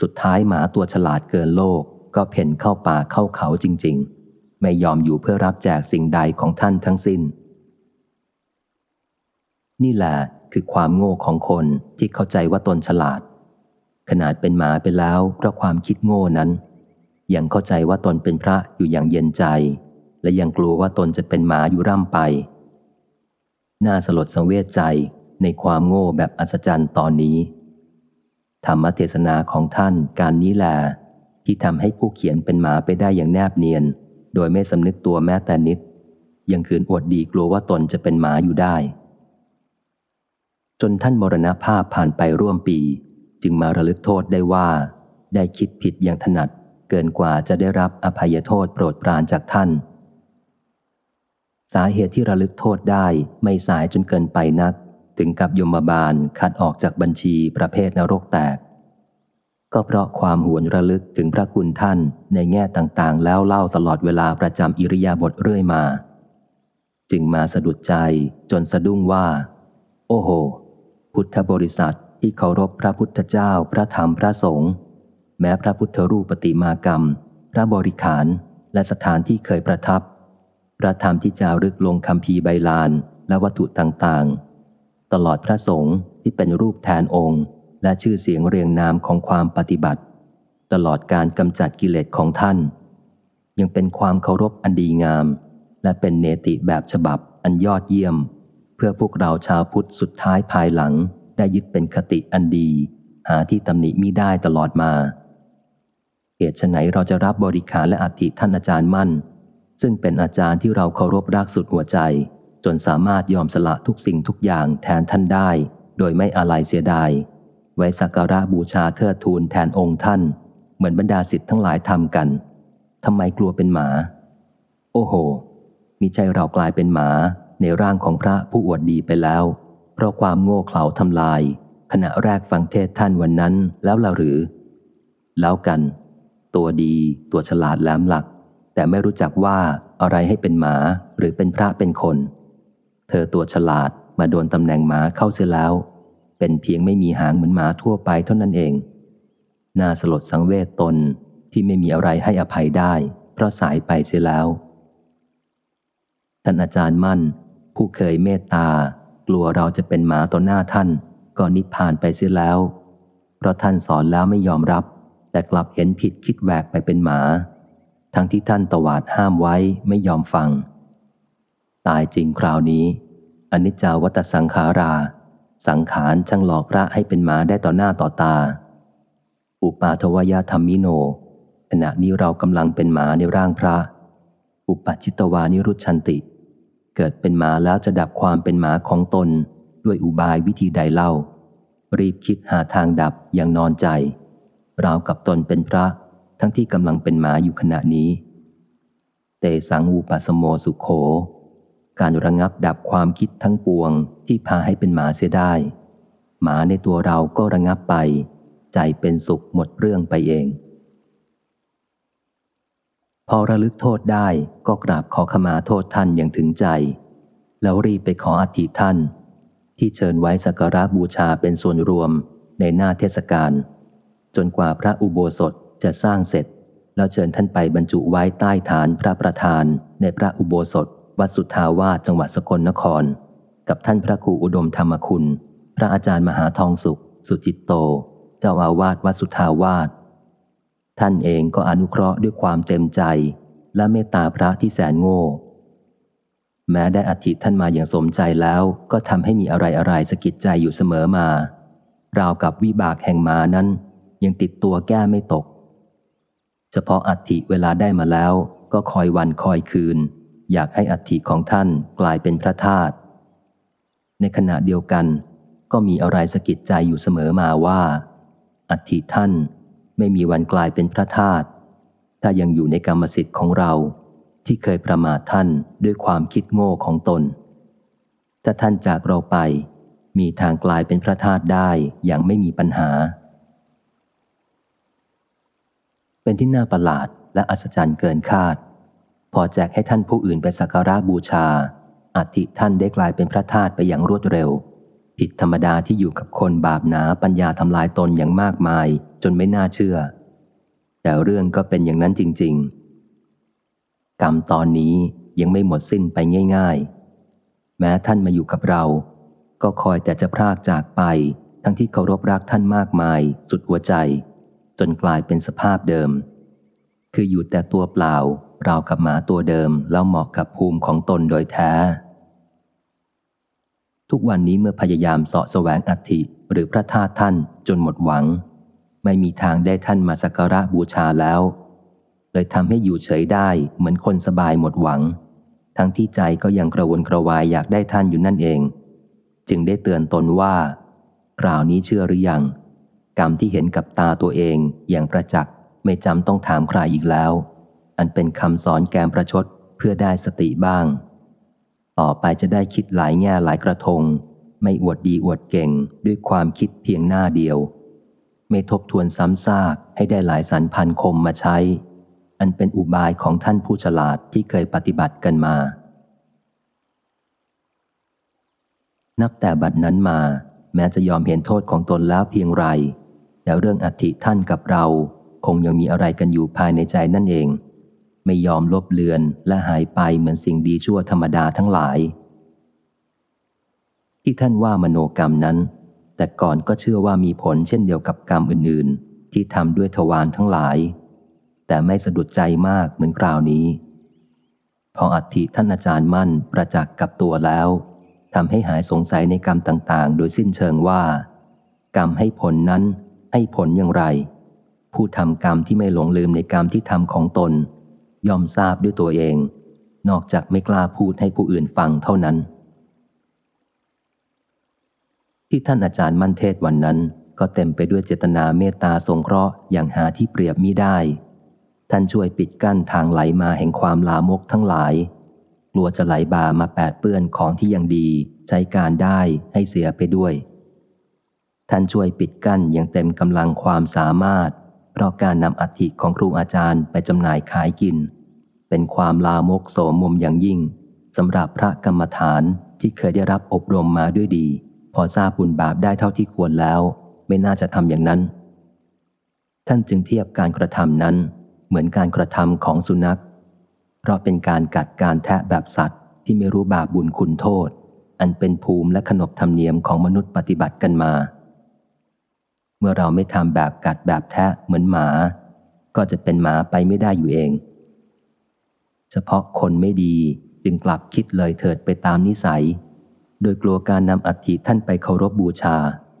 สุดท้ายหมาตัวฉลาดเกินโลก ก็เพ่นเข้าป่าเข้าเขาจริง ๆ ไม่ยอมอยู่เพื่อรับแจกสิ่งใดของท่านทั้งสิ้น นี่แหละคือความโง่ของคนที่เข้าใจว่าตนฉลาด ขนาดเป็นหมาไปแล้วเพราะความคิดโง่นั้น ยังเข้าใจว่าตนเป็นพระอยู่อย่างเย็นใจ และยังกลัวว่าตนจะเป็นหมาอยู่ร่ำไป น่าสลดสังเวชใจในความโง่แบบอัศจรรย์ตอนนี้ ธรรมเทศนาของท่านการนี้แหละ ที่ทำให้ผู้เขียนเป็นหมาไปได้อย่างแนบเนียน โดยไม่สำนึกตัวแม้แต่นิด ยังคืนอวดดีกลัวว่าตนจะเป็นหมาอยู่ได้ จนท่านมรณภาพผ่านไปร่วมปี จึงมาระลึกโทษได้ว่า ได้คิดผิดอย่างถนัด เกินกว่าจะได้รับอภัยโทษโปรดปรานจากท่าน สาเหตุที่ระลึกโทษได้ไม่สายจนเกินไปนัก ถึงกับยมบาลคัดออกจากบัญชีประเภทนรกแตก ก็เพราะความหวนระลึกถึงพระคุณท่านในแง่ต่างๆ แล้วเล่าตลอดเวลาประจำอิริยาบถเรื่อยมา จึงมาสะดุดใจจนสะดุ้งว่า โอ้โห พุทธบริษัทที่เคารพพระพุทธเจ้าพระธรรมพระสงฆ์แม้พระพุทธรูปปฏิมากรรม พระบริขารและสถานที่เคยประทับ พระธรรมที่จารึกลงคำพีใบลานและวัตถุต่างๆ ตลอดพระสงฆ์ที่เป็นรูปแทนองค์ และชื่อเสียงเรียงนามของความปฏิบัติ ตลอดการกำจัดกิเลสของท่าน ยังเป็นความเคารพอันดีงาม และเป็นเนติแบบฉบับอันยอดเยี่ยม เพื่อพวกเราชาวพุทธสุดท้ายภายหลัง ได้ยึดเป็นคติอันดี หาที่ตำหนิมิได้ตลอดมาเหตุไฉนเราจะรับบริการและอัฐิท่านอาจารย์มั่น ซึ่งเป็นอาจารย์ที่เราเคารพรักสุดหัวใจ จนสามารถยอมสละทุกสิ่งทุกอย่างแทนท่านได้ โดยไม่อาลัยเสียดาย ไว้สักการะบูชาเทิดทูนแทนองค์ท่าน เหมือนบรรดาสิทธิ์ทั้งหลายทำกันทำไมกลัวเป็นหมา โอ้โหมิใช่เรากลายเป็นหมาในร่างของพระผู้อวดดีไปแล้ว เพราะความโง่เขลาทำลาย ขณะแรกฟังเทศท่านวันนั้นแล้วล่ะหรือ แล้วกัน ตัวดีตัวฉลาดแหลมหลัก แต่ไม่รู้จักว่าอะไรให้เป็นหมาหรือเป็นพระเป็นคน เธอตัวฉลาดมาโดนตำแหน่งหมาเข้าเสียแล้ว เป็นเพียงไม่มีหางเหมือนหมาทั่วไปเท่านั้นเอง น่าสลดสังเวชตนที่ไม่มีอะไรให้อภัยได้ เพราะสายไปเสียแล้ว ท่านอาจารย์มั่น ผู้เคยเมตตา กลัวเราจะเป็นหมาต่อหน้าท่าน ก็นิพพานไปเสียแล้ว เพราะท่านสอนแล้วไม่ยอมรับ แต่กลับเห็นผิดคิดแหวกไปเป็นหมา ทั้งที่ท่านตวาดห้ามไว้ไม่ยอมฟัง ตายจริงคราวนี้อนิจจาวัตสังขารา สังขารช่างหลอกพระให้เป็นหมาได้ต่อหน้าต่อตา อุปาทวยธรรมิโน ขณะนี้เรากำลังเป็นหมาในร่างพระ อุปจิตวานิรุชันติ เกิดเป็นหมาแล้วจะดับความเป็นหมาของตน ด้วยอุบายวิธีใดเล่า รีบคิดหาทางดับอย่างนอนใจราวกับตนเป็นพระ ทั้งที่กำลังเป็นหมาอยู่ขณะนี้ เตสังอุปสมโมสุขโข การระงับดับความคิดทั้งปวงที่พาให้เป็นหมาเสียได้ หมาในตัวเราก็ระงับไป ใจเป็นสุขหมดเรื่องไปเอง พอระลึกโทษได้ก็กราบขอขมาโทษท่านอย่างถึงใจ แล้วรีบไปขออธิท่าน ที่เชิญไว้สักการะบูชาเป็นส่วนรวมในหน้าเทศกาลจนกว่าพระอุโบสถจะสร้างเสร็จ แล้วเชิญท่านไปบรรจุไว้ใต้ฐานพระประธานในพระอุโบสถ วัดสุทธาวาสจังหวัดสกลนคร กับท่านพระครูอุดมธรรมคุณ พระอาจารย์มหาทองสุข สุจิตโต เจ้าอาวาสวัดสุทธาวาสท่านเองก็อนุเคราะห์ด้วยความเต็มใจ และเมตตาพระที่แสนโง่ แม้ได้อธิท่านมาอย่างสมใจแล้วก็ทำให้มีอะไรอะไรสะกิดใจอยู่เสมอมา ราวกับวิบากแห่งมานั้น ยังติดตัวแก้ไม่ตก เฉพาะอัฐิเวลาได้มาแล้วก็คอยวันคอยคืน อยากให้อัฐิของท่านกลายเป็นพระธาตุในขณะเดียวกัน ก็มีอะไรสะกิดใจอยู่เสมอมาว่า อัฐิท่านไม่มีวันกลายเป็นพระธาตุถ้ายังอยู่ในกรรมสิทธิ์ของเราที่เคยประมาทท่านด้วยความคิดโง่ของตน ถ้าท่านจากเราไป มีทางกลายเป็นพระธาตุได้อย่างไม่มีปัญหา เป็นที่น่าประหลาดและอัศจรรย์เกินคาด พอแจกให้ท่านผู้อื่นไปสักการะบูชาอัฐิท่านได้กลายเป็นพระธาตุไปอย่างรวดเร็ว ผิดธรรมดาที่อยู่กับคนบาปหนาปัญญาทำลายตนอย่างมากมาย จนไม่น่าเชื่อ แต่เรื่องก็เป็นอย่างนั้นจริง ๆ กรรมตอนนี้ยังไม่หมดสิ้นไปง่าย ๆ แม้ท่านมาอยู่กับเรา ก็คอยแต่จะพรากจากไป ทั้งที่เคารพรักท่านมากมาย สุดหัวใจ จนกลายเป็นสภาพเดิม คืออยู่แต่ตัวเปล่า ราวกับหมาตัวเดิมแล้วเหมาะกับภูมิของตนโดยแท้ ทุกวันนี้เมื่อพยายามเสาะแสวงอัฐิหรือพระธาตุท่านจนหมดหวัง ไม่มีทางได้ท่านมาสักการะบูชาแล้ว เลยทำให้อยู่เฉยได้เหมือนคนสบายหมดหวัง ทั้งที่ใจก็ยังกระวนกระวายอยากได้ท่านอยู่นั่นเอง จึงได้เตือนตนว่าคราวนี้เชื่อหรือยัง กรรมที่เห็นกับตาตัวเองอย่างประจักษ์ไม่จำต้องถามใครอีกแล้ว อันเป็นคำสอนแกมประชดเพื่อได้สติบ้าง ต่อไปจะได้คิดหลายแง่หลายกระทง ไม่อวดดีอวดเก่งด้วยความคิดเพียงหน้าเดียว ไม่ทบทวนซ้ำซากให้ได้หลายสันพันคมมาใช้ อันเป็นอุบายของท่านผู้ฉลาดที่เคยปฏิบัติกันมา นับแต่บัดนั้นมา แม้จะยอมเห็นโทษของตนแล้วเพียงไรแต่เรื่องอธิท่านกับเรา คงยังมีอะไรกันอยู่ภายในใจนั่นเอง ไม่ยอมลบเลือนและหายไปเหมือนสิ่งดีชั่วธรรมดาทั้งหลาย ที่ท่านว่ามโนกรรมนั้น แต่ก่อนก็เชื่อว่ามีผลเช่นเดียวกับกรรมอื่น ๆ ที่ทำด้วยทวารทั้งหลาย แต่ไม่สะดุดใจมากเหมือนคราวนี้ พออัฐิท่านอาจารย์มั่นประจักษ์กับตัวแล้วทำให้หายสงสัยในกรรมต่างๆ โดยสิ้นเชิงว่า กรรมให้ผลนั้นให้ผลอย่างไร ผู้ทำกรรมที่ไม่หลงลืมในกรรมที่ทำของตน ย่อมทราบด้วยตัวเอง นอกจากไม่กล้าพูดให้ผู้อื่นฟังเท่านั้น ที่ท่านอาจารย์มั่นเทศวันนั้น ก็เต็มไปด้วยเจตนาเมตตาสงเคราะห์อย่างหาที่เปรียบมิได้ ท่านช่วยปิดกั้นทางไหลมาแห่งความลามกทั้งหลายกลัวจะไหลบามาแปดเปื้อนของที่ยังดีใช้การได้ให้เสียไปด้วย ท่านช่วยปิดกั้นอย่างเต็มกำลังความสามารถ เพราะการนำอัฐิของครูอาจารย์ไปจำหน่ายขายกิน เป็นความลามกโสมมอย่างยิ่งสำหรับพระกรรมฐานที่เคยได้รับอบรมมาด้วยดี พอทราบบุญบาปได้เท่าที่ควรแล้ว ไม่น่าจะทำอย่างนั้น ท่านจึงเทียบการกระทำนั้น เหมือนการกระทำของสุนัข เพราะเป็นการกัดการแทะแบบสัตว์ ที่ไม่รู้บาปบุญคุณโทษ อันเป็นภูมิและขนบธรรมเนียมของมนุษย์ปฏิบัติกันมา เมื่อเราไม่ทำแบบกัดแบบแทะเหมือนหมา ก็จะเป็นหมาไปไม่ได้อยู่เอง เฉพาะคนไม่ดีจึงกลับคิดเลยเถิดไปตามนิสัย โดยกลัวการนำอัฐิท่านไปเคารพบบูชา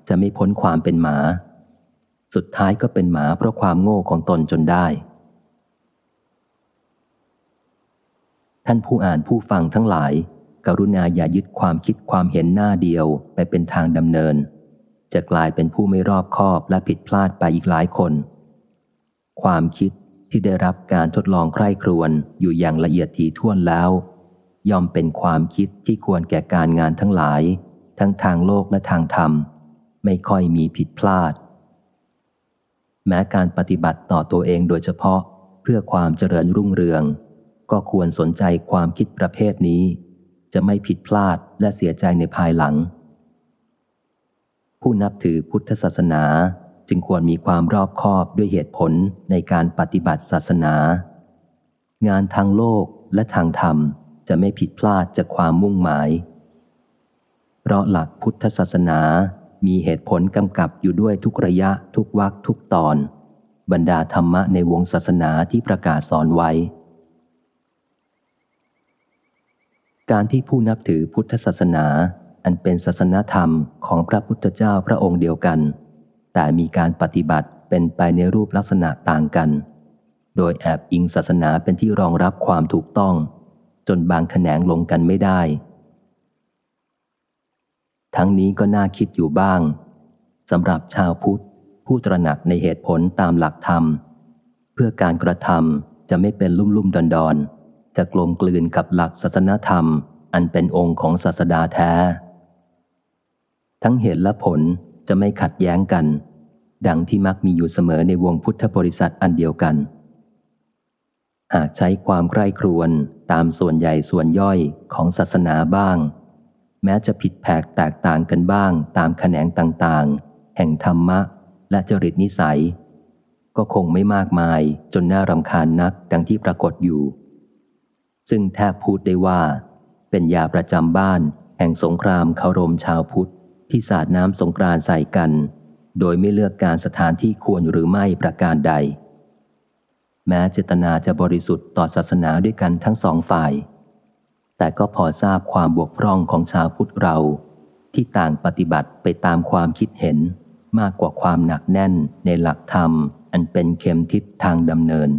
จะไม่พ้นความเป็นหมา สุดท้ายก็เป็นหมาเพราะความโง่ของตนจนได้ ท่านผู้อ่านผู้ฟังทั้งหลาย กรุณาอย่ายึดความคิดความเห็นหน้าเดียวไปเป็นทางดำเนิน จะกลายเป็นผู้ไม่รอบคอบและผิดพลาดไปอีกหลายคน ความคิดที่ได้รับการทดลองใคร่ครวญอยู่อย่างละเอียดถี่ถ้วนแล้ว ย่อมเป็นความคิดที่ควรแก่การงานทั้งหลาย ทั้งทางโลกและทางธรรม ไม่ค่อยมีผิดพลาด แม้การปฏิบัติต่อตัวเองโดยเฉพาะเพื่อความเจริญรุ่งเรือง ก็ควรสนใจความคิดประเภทนี้ จะไม่ผิดพลาดและเสียใจในภายหลัง ผู้นับถือพุทธศาสนาจึงควรมีความรอบคอบด้วยเหตุผลในการปฏิบัติศาสนา งานทางโลกและทางธรรมจะไม่ผิดพลาดจากความมุ่งหมาย เพราะหลักพุทธศาสนามีเหตุผลกำกับอยู่ด้วยทุกระยะทุกวักทุกตอน บรรดาธรรมะในวงศาสนาที่ประกาศสอนไว้ การที่ผู้นับถือพุทธศาสนา อันเป็นศาสนธรรมของพระพุทธเจ้าพระองค์เดียวกัน แต่มีการปฏิบัติเป็นไปในรูปลักษณะต่างกัน โดยแอบอิงศาสนาเป็นที่รองรับความถูกต้อง จนบางแขนงลงกันไม่ได้ ทั้งนี้ก็น่าคิดอยู่บ้างสำหรับชาวพุทธ ผู้ตระหนักในเหตุผลตามหลักธรรม เพื่อการกระทำจะไม่เป็นลุ่มลุ่มดอนดอนจะกลมกลืนกับหลักศาสนธรรม อันเป็นองค์ของศาสดาแท้ ทั้งเหตุและผลจะไม่ขัดแย้งกัน ดังที่มักมีอยู่เสมอในวงพุทธบริษัทอันเดียวกัน หากใช้ความใกล้ครวนตามส่วนใหญ่ส่วนย่อยของศาสนาบ้าง แม้จะผิดแผกแตกต่างกันบ้างตามแขนงต่างๆ แห่งธรรมะและจริตนิสัย ก็คงไม่มากมายจนน่ารำคาญนักดังที่ปรากฏอยู่ ซึ่งแทบพูดได้ว่า เป็นยาประจำบ้านแห่งสงครามคารมชาวพุทธ ที่สาดน้ำสงกรานใส่กัน โดยไม่เลือกการสถานที่ควรหรือไม่ประการใด แม้เจตนาจะบริสุทธิ์ต่อศาสนาด้วยกันทั้งสองฝ่าย แต่ก็พอทราบความบวกพร่องของชาวพุทธเราที่ต่างปฏิบัติไปตามความคิดเห็นมากกว่าความหนักแน่นในหลักธรรม อันเป็นเข็มทิศทางดำเนิน